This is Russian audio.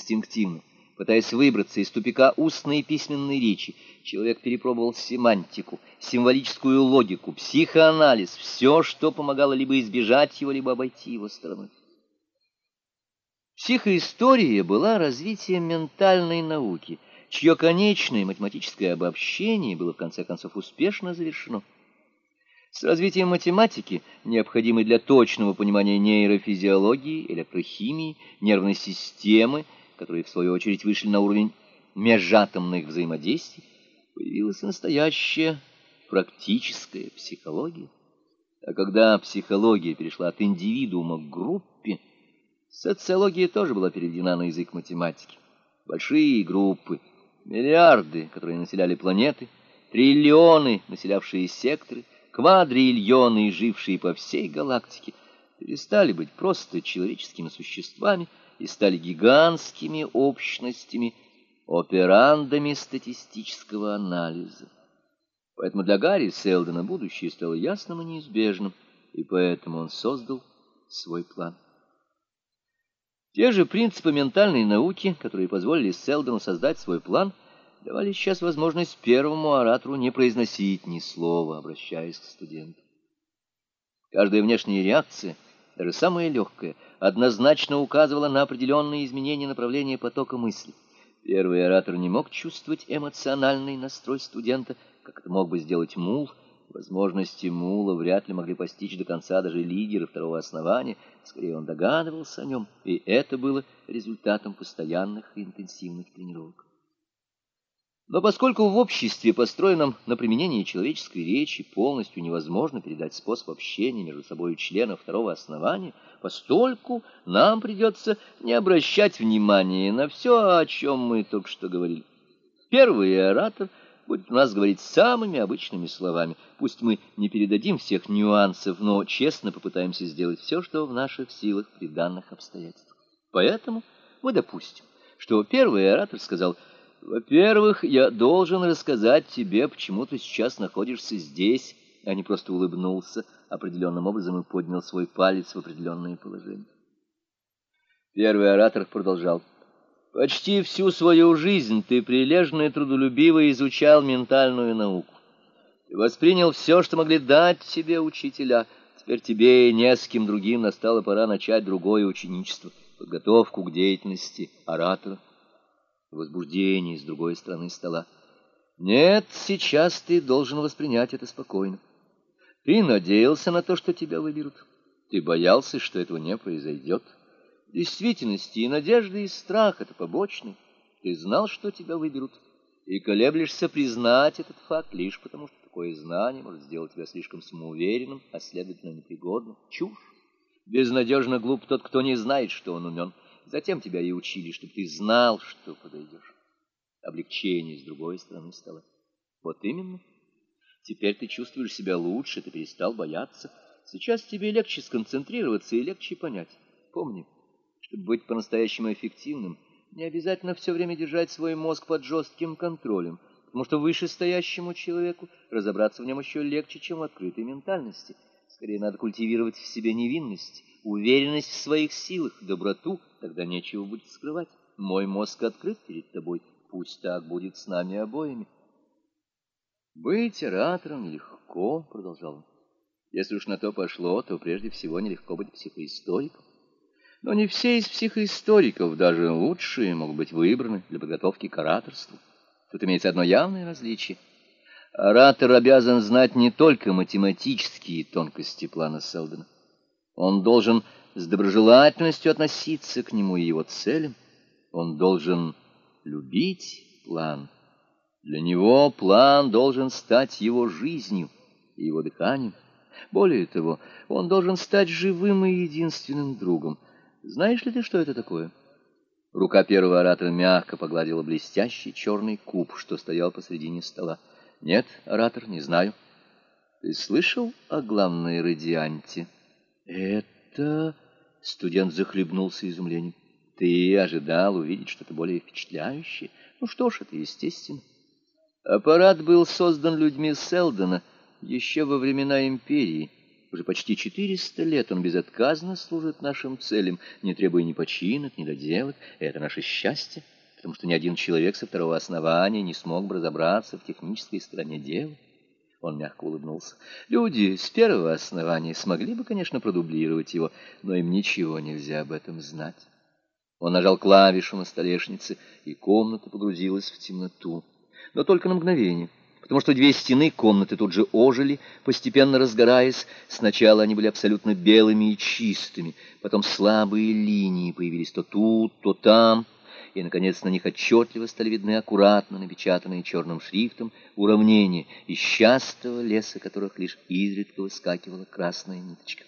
Инстинктивно, пытаясь выбраться из тупика устной и письменной речи, человек перепробовал семантику, символическую логику, психоанализ, все, что помогало либо избежать его, либо обойти его стороной. Психоистория была развитием ментальной науки, чье конечное математическое обобщение было в конце концов успешно завершено. С развитием математики, необходимой для точного понимания нейрофизиологии, электрохимии, нервной системы, которые в свою очередь вышли на уровень межатомных взаимодействий, появилась настоящая практическая психология. А когда психология перешла от индивидуума к группе, социология тоже была переведена на язык математики. Большие группы, миллиарды, которые населяли планеты, триллионы, населявшие секторы, квадриллионы, жившие по всей галактике, перестали быть просто человеческими существами и стали гигантскими общностями, операндами статистического анализа. Поэтому для Гарри Селдона будущее стало ясным и неизбежным, и поэтому он создал свой план. Те же принципы ментальной науки, которые позволили Селдону создать свой план – давали сейчас возможность первому оратору не произносить ни слова, обращаясь к студенту. Каждая внешняя реакция, даже самая легкая, однозначно указывала на определенные изменения направления потока мысли. Первый оратор не мог чувствовать эмоциональный настрой студента, как это мог бы сделать мул. Возможности мула вряд ли могли постичь до конца даже лидеры второго основания, скорее он догадывался о нем, и это было результатом постоянных и интенсивных тренировок. Но поскольку в обществе, построенном на применении человеческой речи, полностью невозможно передать способ общения между собой членов второго основания, постольку нам придется не обращать внимания на все, о чем мы только что говорили. Первый оратор будет у нас говорить самыми обычными словами. Пусть мы не передадим всех нюансов, но честно попытаемся сделать все, что в наших силах при данных обстоятельствах. Поэтому мы допустим, что первый оратор сказал – во-первых, я должен рассказать тебе, почему ты сейчас находишься здесь, а не просто улыбнулся определенным образом и поднял свой палец в определенное положение. Первый оратор продолжал. Почти всю свою жизнь ты прилежно и трудолюбиво изучал ментальную науку. Ты воспринял все, что могли дать тебе учителя. Теперь тебе и не с кем другим настала пора начать другое ученичество, подготовку к деятельности оратора возбуждение с другой стороны стола. Нет, сейчас ты должен воспринять это спокойно. Ты надеялся на то, что тебя выберут. Ты боялся, что этого не произойдет. В действительности и надежда, и страх — это побочный. Ты знал, что тебя выберут, и колеблешься признать этот факт лишь потому, что такое знание может сделать тебя слишком самоуверенным, а следовательно непригодным. Чушь. Безнадежно глуп тот, кто не знает, что он умен. Затем тебя и учили, чтобы ты знал, что подойдешь. Облегчение с другой стороны стало. Вот именно. Теперь ты чувствуешь себя лучше, ты перестал бояться. Сейчас тебе легче сконцентрироваться и легче понять. Помни, чтобы быть по-настоящему эффективным, не обязательно все время держать свой мозг под жестким контролем, потому что вышестоящему человеку разобраться в нем еще легче, чем в открытой ментальности. Скорее надо культивировать в себе невинность, уверенность в своих силах, доброту, тогда нечего будет скрывать. Мой мозг открыт перед тобой, пусть так будет с нами обоими. Быть оратором нелегко, продолжал он. Если уж на то пошло, то прежде всего нелегко быть психоисториком. Но не все из психоисториков, даже лучшие, могут быть выбраны для подготовки к ораторству. Тут имеется одно явное различие. Оратор обязан знать не только математические тонкости плана Селдона. Он должен с доброжелательностью относиться к нему и его целям. Он должен любить план. Для него план должен стать его жизнью и его дыханием. Более того, он должен стать живым и единственным другом. Знаешь ли ты, что это такое? Рука первого оратора мягко погладила блестящий черный куб, что стоял посредине стола. Нет, оратор, не знаю. Ты слышал о главной радианте? «Это...» — студент захлебнулся изумлением. «Ты ожидал увидеть что-то более впечатляющее? Ну что ж, это естественно. Аппарат был создан людьми Селдона еще во времена империи, Уже почти четыреста лет он безотказно служит нашим целям, не требуя ни починок, ни доделок. И это наше счастье, потому что ни один человек со второго основания не смог бы разобраться в технической стороне дела. Он мягко улыбнулся. Люди с первого основания смогли бы, конечно, продублировать его, но им ничего нельзя об этом знать. Он нажал клавишу на столешнице, и комната погрузилась в темноту. Но только на мгновение потому что две стены комнаты тут же ожили, постепенно разгораясь. Сначала они были абсолютно белыми и чистыми, потом слабые линии появились то тут, то там, и, наконец, на них отчетливо стали видны аккуратно напечатанные черным шрифтом уравнения из частого леса, которых лишь изредка выскакивала красная ниточка.